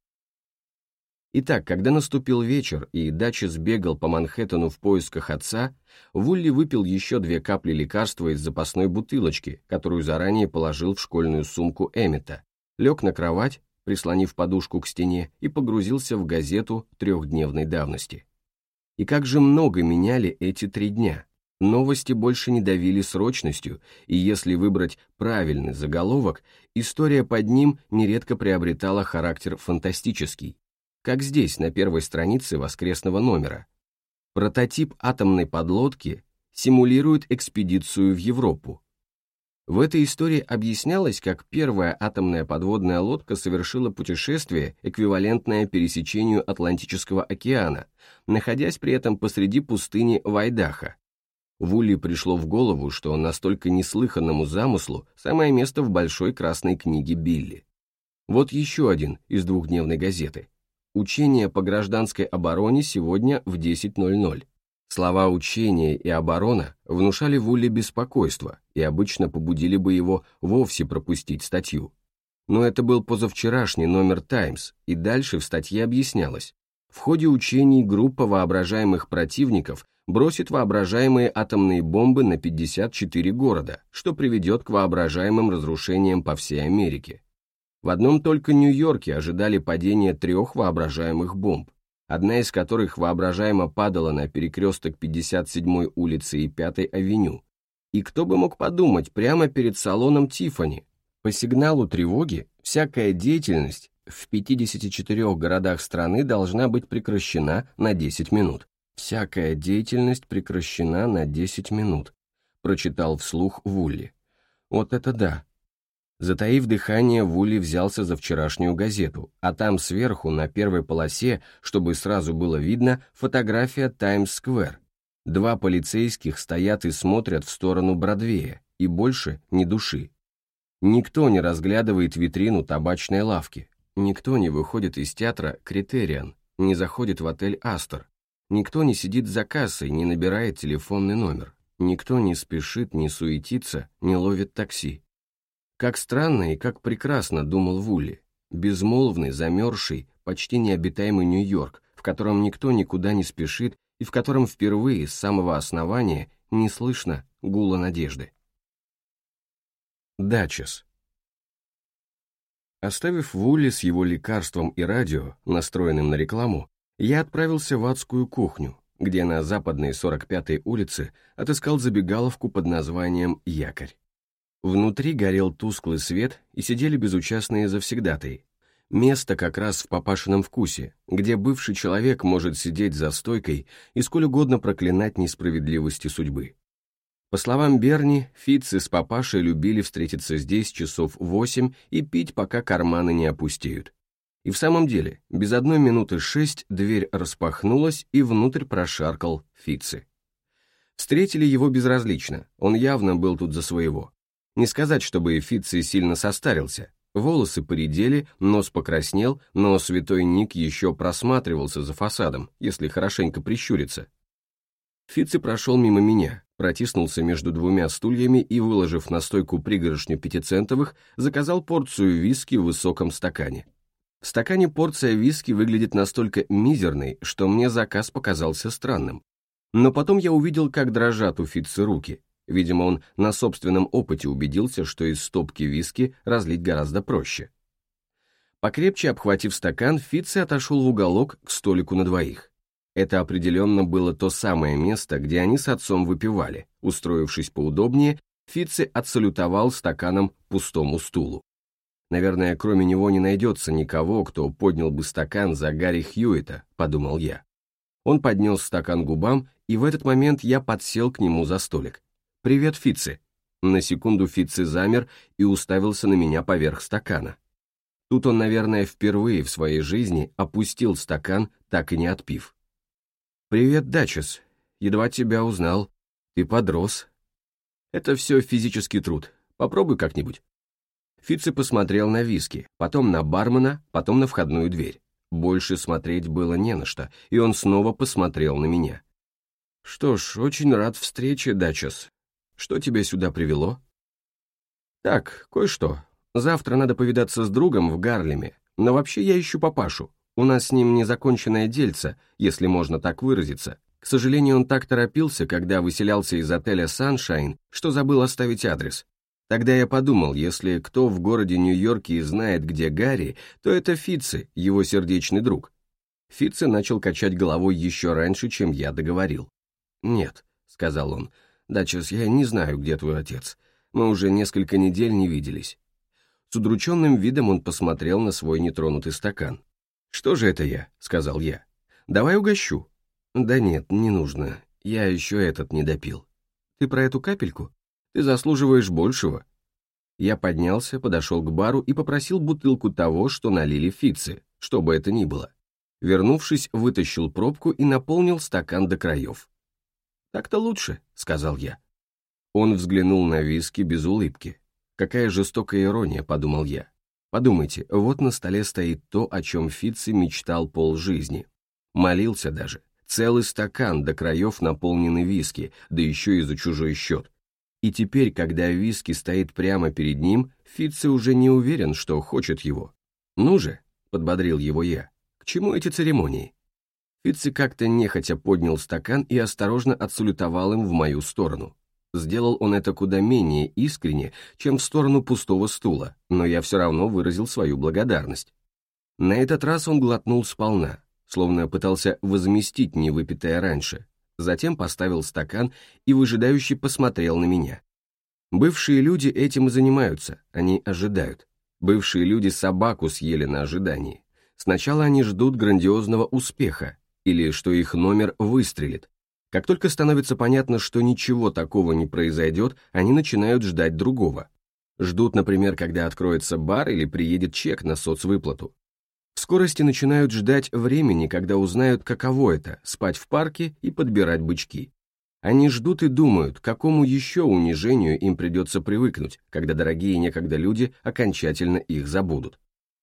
Итак, когда наступил вечер и Дача сбегал по Манхэттену в поисках отца, Вулли выпил еще две капли лекарства из запасной бутылочки, которую заранее положил в школьную сумку Эммета, лег на кровать, прислонив подушку к стене, и погрузился в газету трехдневной давности. И как же много меняли эти три дня. Новости больше не давили срочностью, и если выбрать правильный заголовок, история под ним нередко приобретала характер фантастический, как здесь, на первой странице воскресного номера. Прототип атомной подлодки симулирует экспедицию в Европу. В этой истории объяснялось, как первая атомная подводная лодка совершила путешествие, эквивалентное пересечению Атлантического океана, находясь при этом посреди пустыни Вайдаха. Вулли пришло в голову, что настолько неслыханному замыслу самое место в большой красной книге Билли. Вот еще один из двухдневной газеты – Учение по гражданской обороне сегодня в 10.00. Слова «учение» и «оборона» внушали Вулли беспокойство и обычно побудили бы его вовсе пропустить статью. Но это был позавчерашний номер «Таймс», и дальше в статье объяснялось. В ходе учений группа воображаемых противников бросит воображаемые атомные бомбы на 54 города, что приведет к воображаемым разрушениям по всей Америке. В одном только Нью-Йорке ожидали падения трех воображаемых бомб, одна из которых воображаемо падала на перекресток 57-й улицы и 5-й авеню. И кто бы мог подумать, прямо перед салоном Тиффани. По сигналу тревоги всякая деятельность в 54 городах страны должна быть прекращена на 10 минут. Всякая деятельность прекращена на 10 минут, прочитал вслух Вулли. Вот это да, Затаив дыхание, Вулли взялся за вчерашнюю газету, а там сверху, на первой полосе, чтобы сразу было видно, фотография Таймс-сквер. Два полицейских стоят и смотрят в сторону Бродвея, и больше ни души. Никто не разглядывает витрину табачной лавки, никто не выходит из театра «Критериан», не заходит в отель «Астер», никто не сидит за кассой, не набирает телефонный номер, никто не спешит, не суетится, не ловит такси. Как странно и как прекрасно, думал Вулли, безмолвный, замерзший, почти необитаемый Нью-Йорк, в котором никто никуда не спешит и в котором впервые с самого основания не слышно гула надежды. Дачес. Оставив Вулли с его лекарством и радио, настроенным на рекламу, я отправился в адскую кухню, где на западной 45-й улице отыскал забегаловку под названием «Якорь». Внутри горел тусклый свет и сидели безучастные завсегдатые. Место как раз в папашином вкусе, где бывший человек может сидеть за стойкой и сколь угодно проклинать несправедливости судьбы. По словам Берни, Фитцы с папашей любили встретиться здесь часов восемь и пить, пока карманы не опустеют. И в самом деле, без одной минуты шесть дверь распахнулась, и внутрь прошаркал Фитцы. Встретили его безразлично, он явно был тут за своего. Не сказать, чтобы Фитций сильно состарился. Волосы поредели, нос покраснел, но святой Ник еще просматривался за фасадом, если хорошенько прищуриться. Фитци прошел мимо меня, протиснулся между двумя стульями и, выложив на стойку пригоршню пятицентовых, заказал порцию виски в высоком стакане. В стакане порция виски выглядит настолько мизерной, что мне заказ показался странным. Но потом я увидел, как дрожат у Фитци руки, Видимо, он на собственном опыте убедился, что из стопки виски разлить гораздо проще. Покрепче обхватив стакан, Фитци отошел в уголок к столику на двоих. Это определенно было то самое место, где они с отцом выпивали. Устроившись поудобнее, Фитци отсалютовал стаканом пустому стулу. Наверное, кроме него не найдется никого, кто поднял бы стакан за Гарри Хьюита, подумал я. Он поднес стакан губам, и в этот момент я подсел к нему за столик. «Привет, Фитци». На секунду Фитци замер и уставился на меня поверх стакана. Тут он, наверное, впервые в своей жизни опустил стакан, так и не отпив. «Привет, Дачес. Едва тебя узнал. Ты подрос. Это все физический труд. Попробуй как-нибудь». Фитци посмотрел на виски, потом на бармена, потом на входную дверь. Больше смотреть было не на что, и он снова посмотрел на меня. «Что ж, очень рад встрече, Дачес. Что тебя сюда привело?» «Так, кое-что. Завтра надо повидаться с другом в Гарлеме, но вообще я ищу папашу. У нас с ним незаконченное дельце, если можно так выразиться. К сожалению, он так торопился, когда выселялся из отеля «Саншайн», что забыл оставить адрес. Тогда я подумал, если кто в городе Нью-Йорке и знает, где Гарри, то это Фитци, его сердечный друг. Фитци начал качать головой еще раньше, чем я договорил. «Нет», — сказал он, — «Дачес, я не знаю, где твой отец. Мы уже несколько недель не виделись». С удрученным видом он посмотрел на свой нетронутый стакан. «Что же это я?» — сказал я. «Давай угощу». «Да нет, не нужно. Я еще этот не допил». «Ты про эту капельку?» Ты заслуживаешь большего». Я поднялся, подошел к бару и попросил бутылку того, что налили Фицы, что бы это ни было. Вернувшись, вытащил пробку и наполнил стакан до краев. «Так-то лучше», — сказал я. Он взглянул на виски без улыбки. «Какая жестокая ирония», — подумал я. «Подумайте, вот на столе стоит то, о чем Фитци мечтал полжизни. Молился даже. Целый стакан до краев наполненный виски, да еще и за чужой счет. И теперь, когда виски стоит прямо перед ним, Фитци уже не уверен, что хочет его. «Ну же», — подбодрил его я, — «к чему эти церемонии?» Фитци как-то нехотя поднял стакан и осторожно отсалютовал им в мою сторону. Сделал он это куда менее искренне, чем в сторону пустого стула, но я все равно выразил свою благодарность. На этот раз он глотнул сполна, словно пытался возместить невыпитое раньше, затем поставил стакан и выжидающе посмотрел на меня. Бывшие люди этим и занимаются, они ожидают. Бывшие люди собаку съели на ожидании. Сначала они ждут грандиозного успеха, или что их номер выстрелит. Как только становится понятно, что ничего такого не произойдет, они начинают ждать другого. Ждут, например, когда откроется бар или приедет чек на соцвыплату. В скорости начинают ждать времени, когда узнают, каково это – спать в парке и подбирать бычки. Они ждут и думают, к какому еще унижению им придется привыкнуть, когда дорогие некогда люди окончательно их забудут.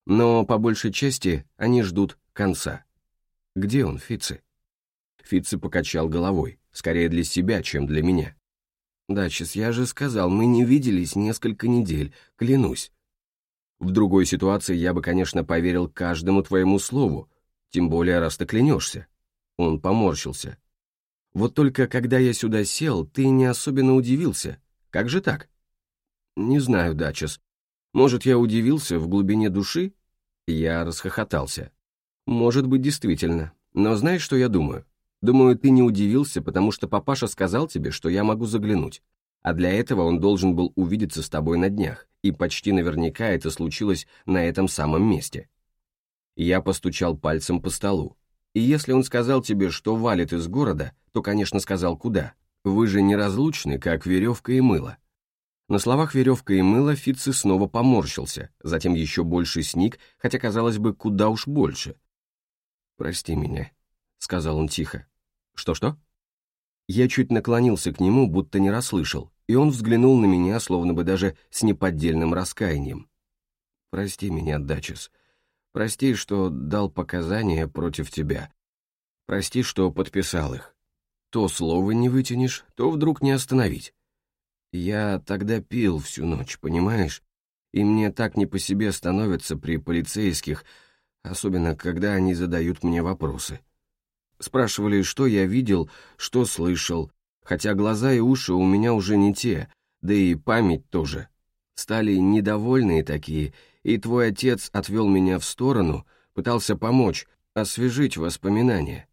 Но, по большей части, они ждут конца. Где он, Фитци? Фитци покачал головой, скорее для себя, чем для меня. «Дачес, я же сказал, мы не виделись несколько недель, клянусь. В другой ситуации я бы, конечно, поверил каждому твоему слову, тем более раз ты клянешься. Он поморщился. Вот только когда я сюда сел, ты не особенно удивился. Как же так? Не знаю, Дачес. Может, я удивился в глубине души? Я расхохотался. Может быть, действительно. Но знаешь, что я думаю? Думаю, ты не удивился, потому что папаша сказал тебе, что я могу заглянуть а для этого он должен был увидеться с тобой на днях, и почти наверняка это случилось на этом самом месте. Я постучал пальцем по столу. И если он сказал тебе, что валит из города, то, конечно, сказал куда. Вы же неразлучны, как веревка и мыло. На словах веревка и мыло Фитци снова поморщился, затем еще больше сник, хотя, казалось бы, куда уж больше. «Прости меня», — сказал он тихо. «Что-что?» Я чуть наклонился к нему, будто не расслышал, и он взглянул на меня, словно бы даже с неподдельным раскаянием. «Прости меня, Дачес. Прости, что дал показания против тебя. Прости, что подписал их. То слово не вытянешь, то вдруг не остановить. Я тогда пил всю ночь, понимаешь? И мне так не по себе становится при полицейских, особенно когда они задают мне вопросы». Спрашивали, что я видел, что слышал, хотя глаза и уши у меня уже не те, да и память тоже. Стали недовольные такие, и твой отец отвел меня в сторону, пытался помочь, освежить воспоминания.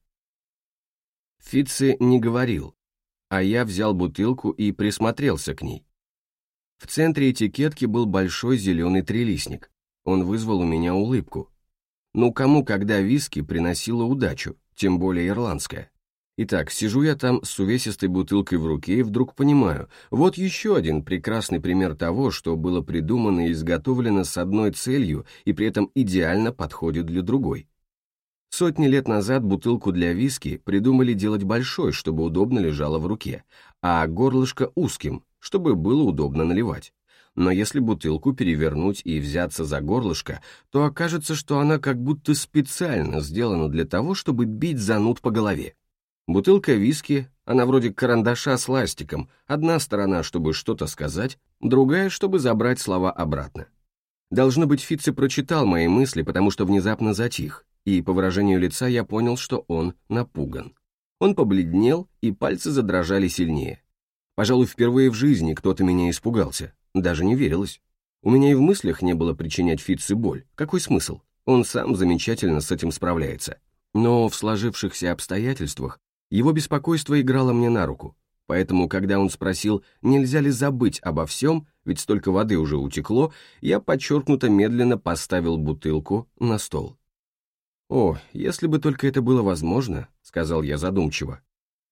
Фитци не говорил, а я взял бутылку и присмотрелся к ней. В центре этикетки был большой зеленый трилистник. Он вызвал у меня улыбку. Ну кому когда виски приносило удачу? тем более ирландская. Итак, сижу я там с увесистой бутылкой в руке и вдруг понимаю, вот еще один прекрасный пример того, что было придумано и изготовлено с одной целью и при этом идеально подходит для другой. Сотни лет назад бутылку для виски придумали делать большой, чтобы удобно лежало в руке, а горлышко узким, чтобы было удобно наливать. Но если бутылку перевернуть и взяться за горлышко, то окажется, что она как будто специально сделана для того, чтобы бить зануд по голове. Бутылка виски, она вроде карандаша с ластиком, одна сторона, чтобы что-то сказать, другая, чтобы забрать слова обратно. Должно быть, Фитце прочитал мои мысли, потому что внезапно затих, и по выражению лица я понял, что он напуган. Он побледнел, и пальцы задрожали сильнее. Пожалуй, впервые в жизни кто-то меня испугался, даже не верилось. У меня и в мыслях не было причинять Фитце боль. Какой смысл? Он сам замечательно с этим справляется. Но в сложившихся обстоятельствах его беспокойство играло мне на руку, поэтому, когда он спросил, нельзя ли забыть обо всем, ведь столько воды уже утекло, я подчеркнуто медленно поставил бутылку на стол. «О, если бы только это было возможно», — сказал я задумчиво.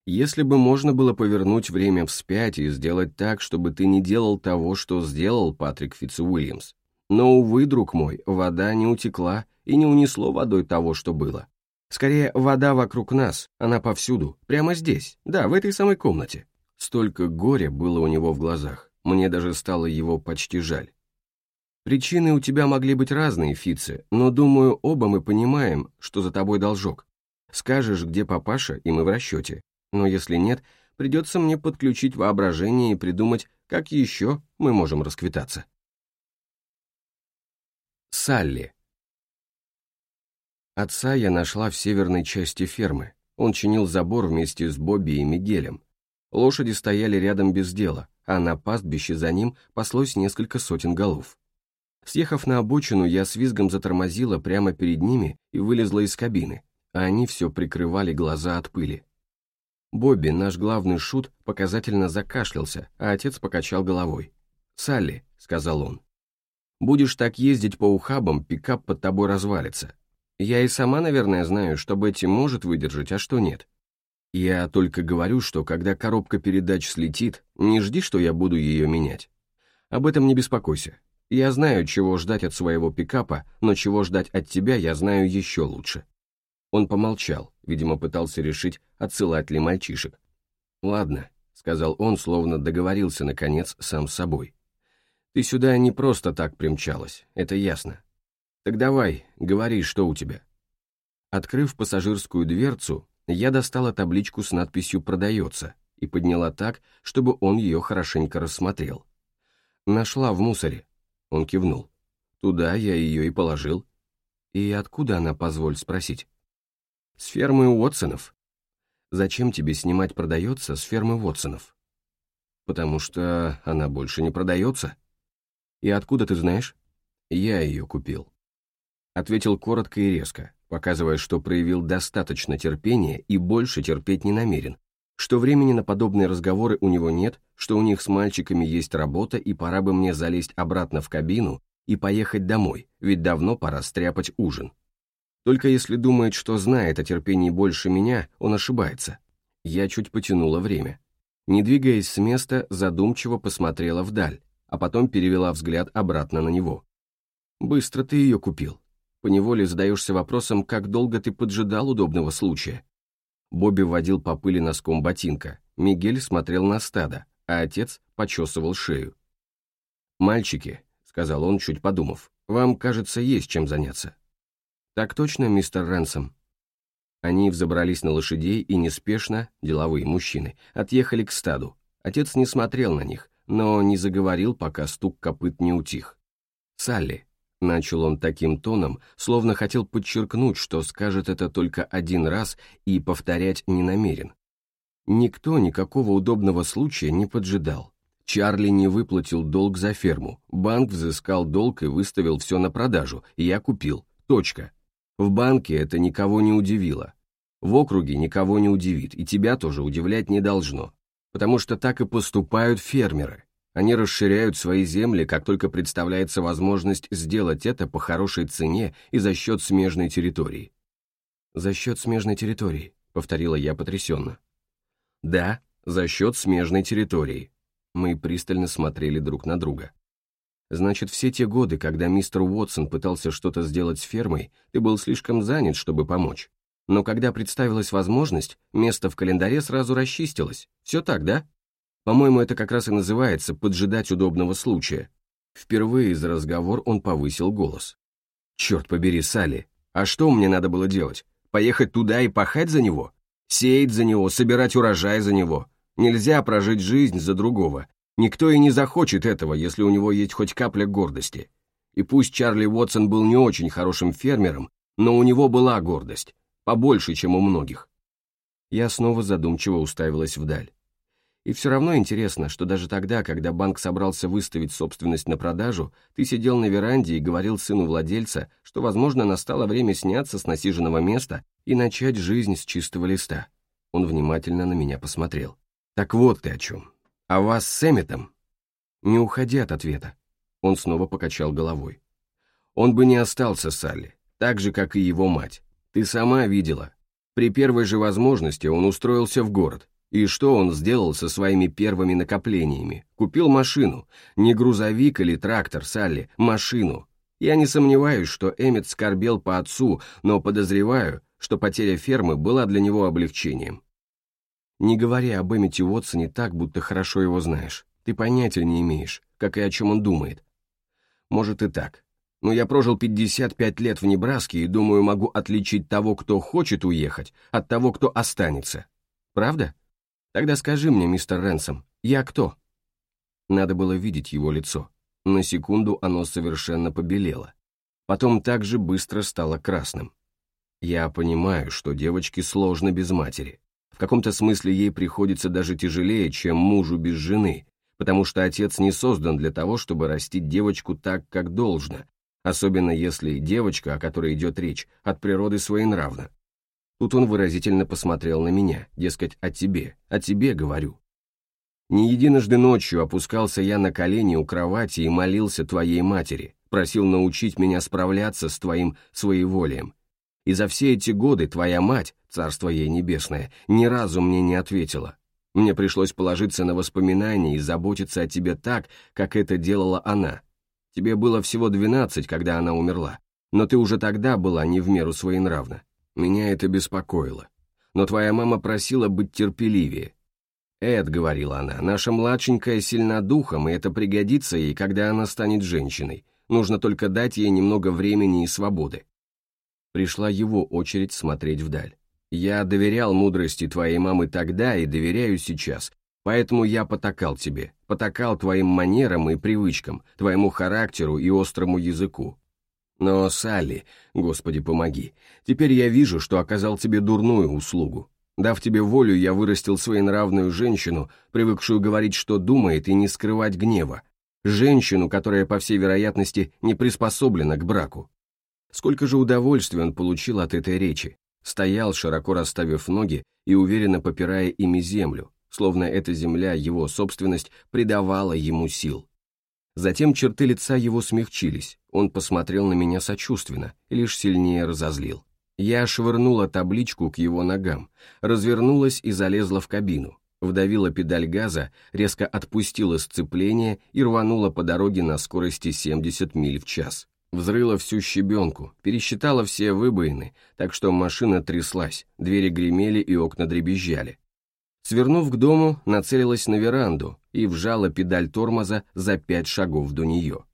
«Если бы можно было повернуть время вспять и сделать так, чтобы ты не делал того, что сделал Патрик Фитцуильямс. Но, увы, друг мой, вода не утекла и не унесло водой того, что было. Скорее, вода вокруг нас, она повсюду, прямо здесь, да, в этой самой комнате. Столько горя было у него в глазах, мне даже стало его почти жаль. Причины у тебя могли быть разные, Фице, но, думаю, оба мы понимаем, что за тобой должок. Скажешь, где папаша, и мы в расчете. Но если нет, придется мне подключить воображение и придумать, как еще мы можем расквитаться. Салли. Отца я нашла в северной части фермы. Он чинил забор вместе с Бобби и Мигелем. Лошади стояли рядом без дела, а на пастбище за ним паслось несколько сотен голов. Съехав на обочину, я с визгом затормозила прямо перед ними и вылезла из кабины, а они все прикрывали глаза от пыли. Бобби, наш главный шут, показательно закашлялся, а отец покачал головой. «Салли», — сказал он, — «будешь так ездить по ухабам, пикап под тобой развалится. Я и сама, наверное, знаю, что Бетти может выдержать, а что нет. Я только говорю, что когда коробка передач слетит, не жди, что я буду ее менять. Об этом не беспокойся. Я знаю, чего ждать от своего пикапа, но чего ждать от тебя я знаю еще лучше. Он помолчал, видимо, пытался решить, отсылать ли мальчишек. «Ладно», — сказал он, словно договорился, наконец, сам с собой. «Ты сюда не просто так примчалась, это ясно. «Так давай, говори, что у тебя». Открыв пассажирскую дверцу, я достала табличку с надписью «Продается» и подняла так, чтобы он ее хорошенько рассмотрел. «Нашла в мусоре», — он кивнул. «Туда я ее и положил». «И откуда она, позволь спросить?» «С фермы Уотсонов». «Зачем тебе снимать «Продается» с фермы Уотсонов?» «Потому что она больше не продается». «И откуда ты знаешь?» «Я ее купил» ответил коротко и резко, показывая, что проявил достаточно терпения и больше терпеть не намерен, что времени на подобные разговоры у него нет, что у них с мальчиками есть работа и пора бы мне залезть обратно в кабину и поехать домой, ведь давно пора стряпать ужин. Только если думает, что знает о терпении больше меня, он ошибается. Я чуть потянула время. Не двигаясь с места, задумчиво посмотрела вдаль, а потом перевела взгляд обратно на него. «Быстро ты ее купил», поневоле задаешься вопросом, как долго ты поджидал удобного случая. Бобби водил по пыли носком ботинка, Мигель смотрел на стадо, а отец почесывал шею. «Мальчики», — сказал он, чуть подумав, — «вам, кажется, есть чем заняться». «Так точно, мистер Ренсом». Они взобрались на лошадей и неспешно, деловые мужчины, отъехали к стаду. Отец не смотрел на них, но не заговорил, пока стук копыт не утих. «Салли», Начал он таким тоном, словно хотел подчеркнуть, что скажет это только один раз и повторять не намерен. Никто никакого удобного случая не поджидал. Чарли не выплатил долг за ферму, банк взыскал долг и выставил все на продажу, и я купил. Точка. В банке это никого не удивило. В округе никого не удивит, и тебя тоже удивлять не должно. Потому что так и поступают фермеры. Они расширяют свои земли, как только представляется возможность сделать это по хорошей цене и за счет смежной территории. «За счет смежной территории», — повторила я потрясенно. Да, за счет смежной территории. Мы пристально смотрели друг на друга. Значит, все те годы, когда мистер Уотсон пытался что-то сделать с фермой, ты был слишком занят, чтобы помочь. Но когда представилась возможность, место в календаре сразу расчистилось. Все так, да? По-моему, это как раз и называется «поджидать удобного случая». Впервые за разговор он повысил голос. «Черт побери, Салли, а что мне надо было делать? Поехать туда и пахать за него? Сеять за него, собирать урожай за него? Нельзя прожить жизнь за другого. Никто и не захочет этого, если у него есть хоть капля гордости. И пусть Чарли Уотсон был не очень хорошим фермером, но у него была гордость, побольше, чем у многих. Я снова задумчиво уставилась вдаль. И все равно интересно, что даже тогда, когда банк собрался выставить собственность на продажу, ты сидел на веранде и говорил сыну владельца, что, возможно, настало время сняться с насиженного места и начать жизнь с чистого листа. Он внимательно на меня посмотрел. «Так вот ты о чем. А вас с Эмметом?» Не уходи от ответа. Он снова покачал головой. Он бы не остался, Салли, так же, как и его мать. Ты сама видела. При первой же возможности он устроился в город, и что он сделал со своими первыми накоплениями? Купил машину. Не грузовик или трактор, Салли, машину. Я не сомневаюсь, что Эммет скорбел по отцу, но подозреваю, что потеря фермы была для него облегчением. Не говори об Эммете Уотсоне так, будто хорошо его знаешь. Ты понятия не имеешь, как и о чем он думает. Может и так. Но я прожил 55 лет в Небраске и думаю, могу отличить того, кто хочет уехать, от того, кто останется. Правда? Тогда скажи мне, мистер Ренсом, я кто?» Надо было видеть его лицо. На секунду оно совершенно побелело. Потом так же быстро стало красным. Я понимаю, что девочке сложно без матери. В каком-то смысле ей приходится даже тяжелее, чем мужу без жены, потому что отец не создан для того, чтобы растить девочку так, как должно, особенно если девочка, о которой идет речь, от природы своенравна. Тут он выразительно посмотрел на меня, дескать, о тебе, о тебе говорю. Не единожды ночью опускался я на колени у кровати и молился твоей матери, просил научить меня справляться с твоим своеволием. И за все эти годы твоя мать, царство ей небесное, ни разу мне не ответила. Мне пришлось положиться на воспоминания и заботиться о тебе так, как это делала она. Тебе было всего двенадцать, когда она умерла, но ты уже тогда была не в меру своенравна. Меня это беспокоило. Но твоя мама просила быть терпеливее. «Эд», — говорила она, — «наша младшенькая сильна духом, и это пригодится ей, когда она станет женщиной. Нужно только дать ей немного времени и свободы». Пришла его очередь смотреть вдаль. «Я доверял мудрости твоей мамы тогда и доверяю сейчас, поэтому я потакал тебе, потакал твоим манерам и привычкам, твоему характеру и острому языку. Но, Салли, Господи помоги, теперь я вижу, что оказал тебе дурную услугу. Дав тебе волю, я вырастил своенравную женщину, привыкшую говорить, что думает, и не скрывать гнева. Женщину, которая, по всей вероятности, не приспособлена к браку. Сколько же удовольствия он получил от этой речи. Стоял, широко расставив ноги и уверенно попирая ими землю, словно эта земля, его собственность, придавала ему сил. Затем черты лица его смягчились, он посмотрел на меня сочувственно лишь сильнее разозлил. Я швырнула табличку к его ногам, развернулась и залезла в кабину, вдавила педаль газа, резко отпустила сцепление и рванула по дороге на скорости 70 миль в час. Взрыла всю щебенку, пересчитала все выбоины, так что машина тряслась, двери гремели и окна дребезжали. Свернув к дому, нацелилась на веранду и вжала педаль тормоза за пять шагов до нее.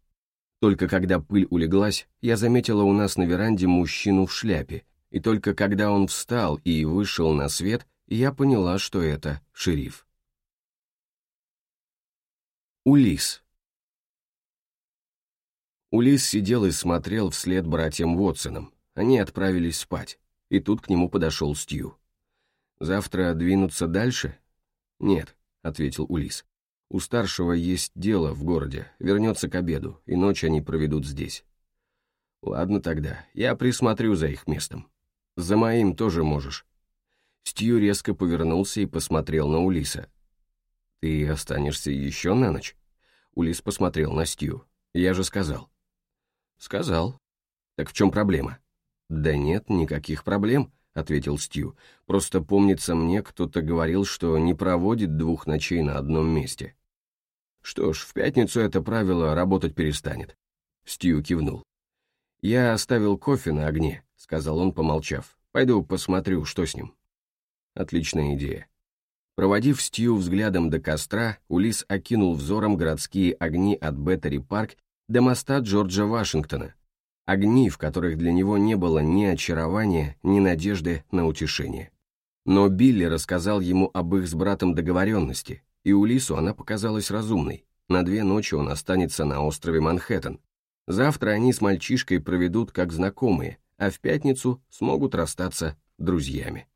Только когда пыль улеглась, я заметила у нас на веранде мужчину в шляпе, и только когда он встал и вышел на свет, я поняла, что это шериф. Улис. Улис сидел и смотрел вслед братьям Вотсонам. Они отправились спать, и тут к нему подошел Стью. Завтра двинуться дальше? Нет, ответил Улис. У старшего есть дело в городе, вернется к обеду, и ночь они проведут здесь. Ладно тогда, я присмотрю за их местом. За моим тоже можешь. Стью резко повернулся и посмотрел на Улиса. Ты останешься еще на ночь? Улис посмотрел на Стью. Я же сказал. Сказал. Так в чем проблема? Да нет никаких проблем, — ответил Стью. «Просто помнится мне, кто-то говорил, что не проводит двух ночей на одном месте». «Что ж, в пятницу это правило работать перестанет». Стью кивнул. «Я оставил кофе на огне», — сказал он, помолчав. «Пойду посмотрю, что с ним». Отличная идея. Проводив Стью взглядом до костра, Улис окинул взором городские огни от Беттери-парк до моста Джорджа Вашингтона. Огни, в которых для него не было ни очарования, ни надежды на утешение. Но Билли рассказал ему об их с братом договоренности, и Улису она показалась разумной. На две ночи он останется на острове Манхэттен. Завтра они с мальчишкой проведут как знакомые, а в пятницу смогут расстаться друзьями.